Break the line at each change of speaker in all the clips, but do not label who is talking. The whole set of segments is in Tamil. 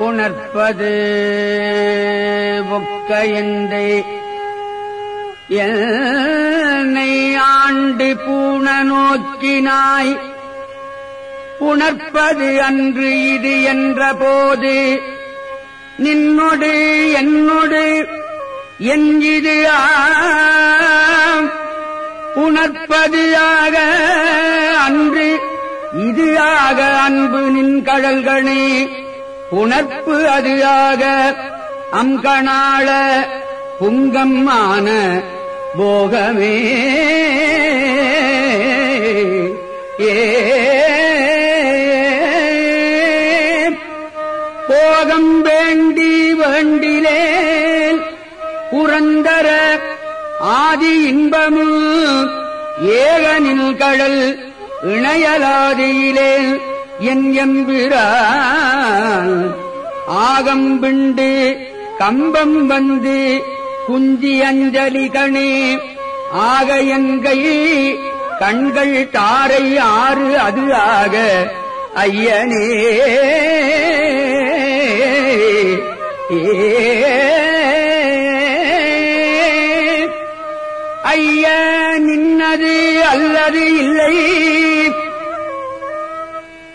உணர்ப்பது ஒக்க எந்தை என்னை ஆண்டு பூண நோக்கினாய். உணர்ப்பது அன்று இது என்ற போது நின்னொடு என்னொடு எஞ்சிது ஆம். உணர்ப்பது ஆக அன்று இது ஆக அன்பு நின் கடல்களே உணர்ப்பு அது ஆக அங்கணாள புங்கம்மான போகமே. ஏ போகம் வேண்டி வேண்டிலேல் புரந்தர ஆதி இன்பமு ஏகனில் கடல் இணையலாதியிலே. என் எம்பிரான். ஆகம்பிண்டு கம்பம் வந்து குஞ்சி அஞ்சலி கணே. ஆக எங்கை கண்கள் தாரை ஆறு அது ஆக ஐயனே. ஐய நின்னது அல்லது இல்லை.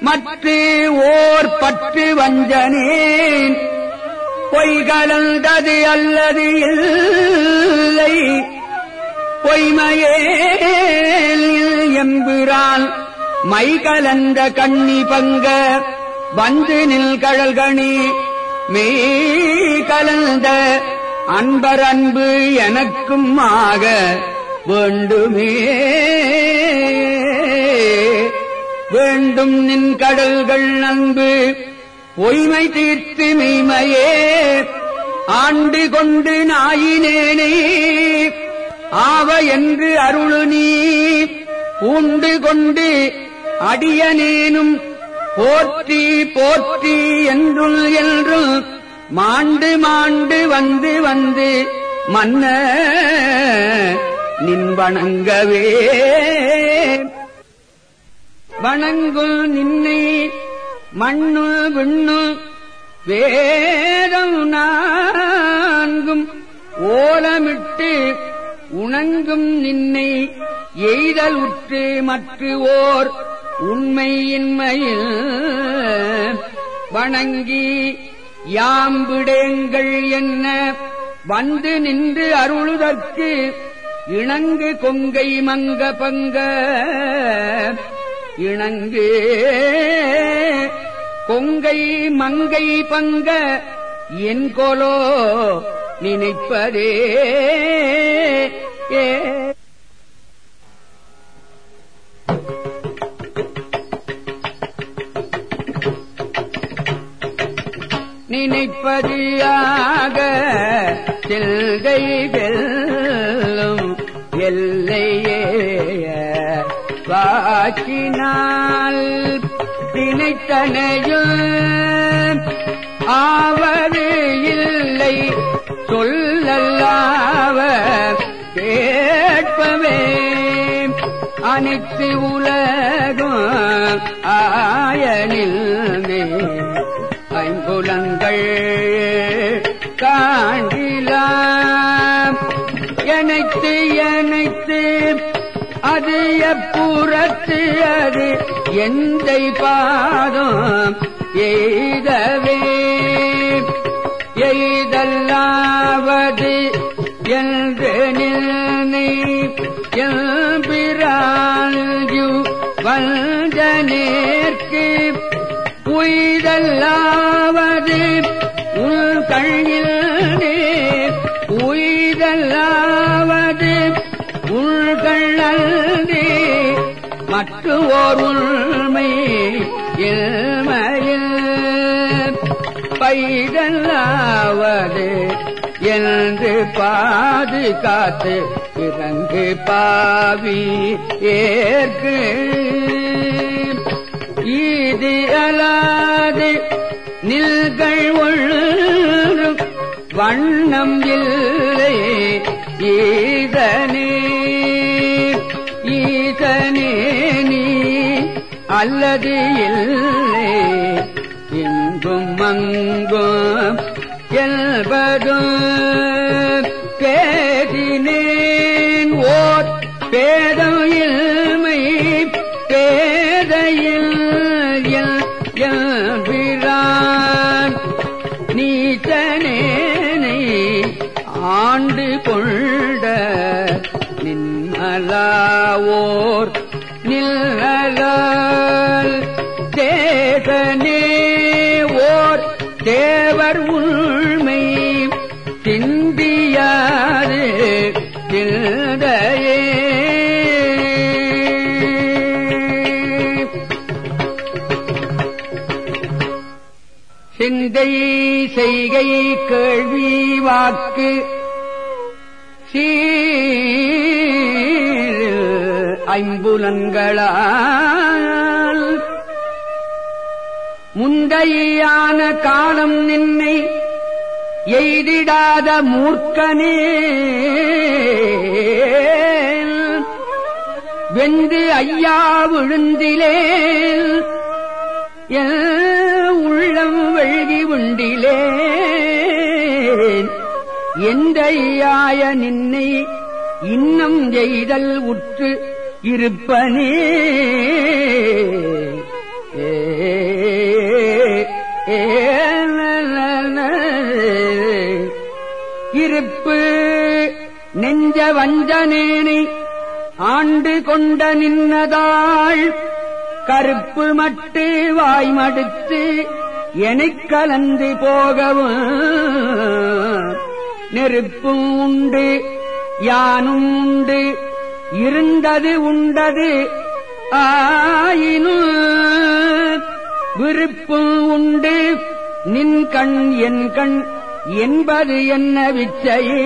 மற்ற ஓர் பற்று வஞ்சனேன். பொய்கலந்தது அல்லது இல்லை. பொய்மையே எம்பிரான். மை கலந்த கண்ணி பங்க வந்து நில் கழல்கணி. மெய் கலந்த அன்பர் அன்பு எனக்கும் ஆக வேண்டுமே. வேண்டும் நின் கடல்கள் நன்பு பொய்மை தீர்த்து மெய்மையே. ஆண்டு கொண்டு நாயினேனே ஆவ என்று அருளு நீ. பூண்டு கொண்டு அடியனேனும் போற்றி போற்றி என்றுள் என்றும் மாண்டு மாண்டு வந்து வந்து மன்ன நின் வணங்கவே வணங்குல் நின்னை மண்ணு விண்ணு வேதம் நான்கும் ஓலமிட்டு உணங்கும் நின்னை எய்தல் உற்று மற்ற ஓர் உண்மையின்மையில் வணங்கி யாம்பிடேங்கள் என்ன வந்து நின்று அருளுதற்கு இணங்கு கொங்கை மங்க பங்க இணங்கு. கொங்கை மங்கை பங்க என்கொலோ நினைப்பதே. ஏ. நினைப்பதியாக செல்கை வெல்லும் எல்லையே. வாக்கினால் திணைத்தனையும் ஆவது இல்லை. சொல்லல்லாவ கேட்பவே அனைத்து உலகும் ஆயனில் ஐம்புலங்கள் காண்டிலாம் எனத்து எனத்து அது எப்புறத்து அது? எந்த பாதம் எய்தவே? எய்தல்லாவது என்று நின்னை எம்பிராஞ்சு வந்த நேர்க்கு உய்தல்லாவது உள் கண்ணில் உய்தல்லாவது மற்ற ஓர் உண்மை பைதல்லாவது என்று பாதுகாத்து இறங்கு பாவி ஏற்கு. இது அலாது நில்கள் ஒன்று வண்ணம் இல்லை ஈதனே அல்லது இல்லை. இந்த இங்கும் மங்கும் என்பதும் பேதினேன் ஓர் பேதம் இல்மை பேதையில் பிரான் நீச்சனேனை ஆண்டு கொண்ட நின்மலாவோர் நில் தேவர் உள்மை திண்டியாரே சிந்தையே சிந்தை செய்கை கேள்வி வாக்கு சீ ஐம்புலன்களா முந்தையான காலம் நின்னை எய்திடாத மூர்க்கனே. வெந்து ஐயா விழுந்திலே உள்ளம் வெழ்கி உண்டிலே. எந்த ஐயாய நின்னை இன்னம் எய்தல் உற்று இருப்பனே. நெருப்பு நெஞ்ச வஞ்சனேனை ஆண்டு கொண்ட நின்னதாள் கருப்பு மட்டு வாய்மடுத்து எனக் கலந்து போகவும் நெருப்பும் உண்டு யானும் உண்டு இருந்தது உண்டது ஆயினும் விருப்பும் உண்டு. நின் கண் என் கண் என்பது என்ன விச்சையே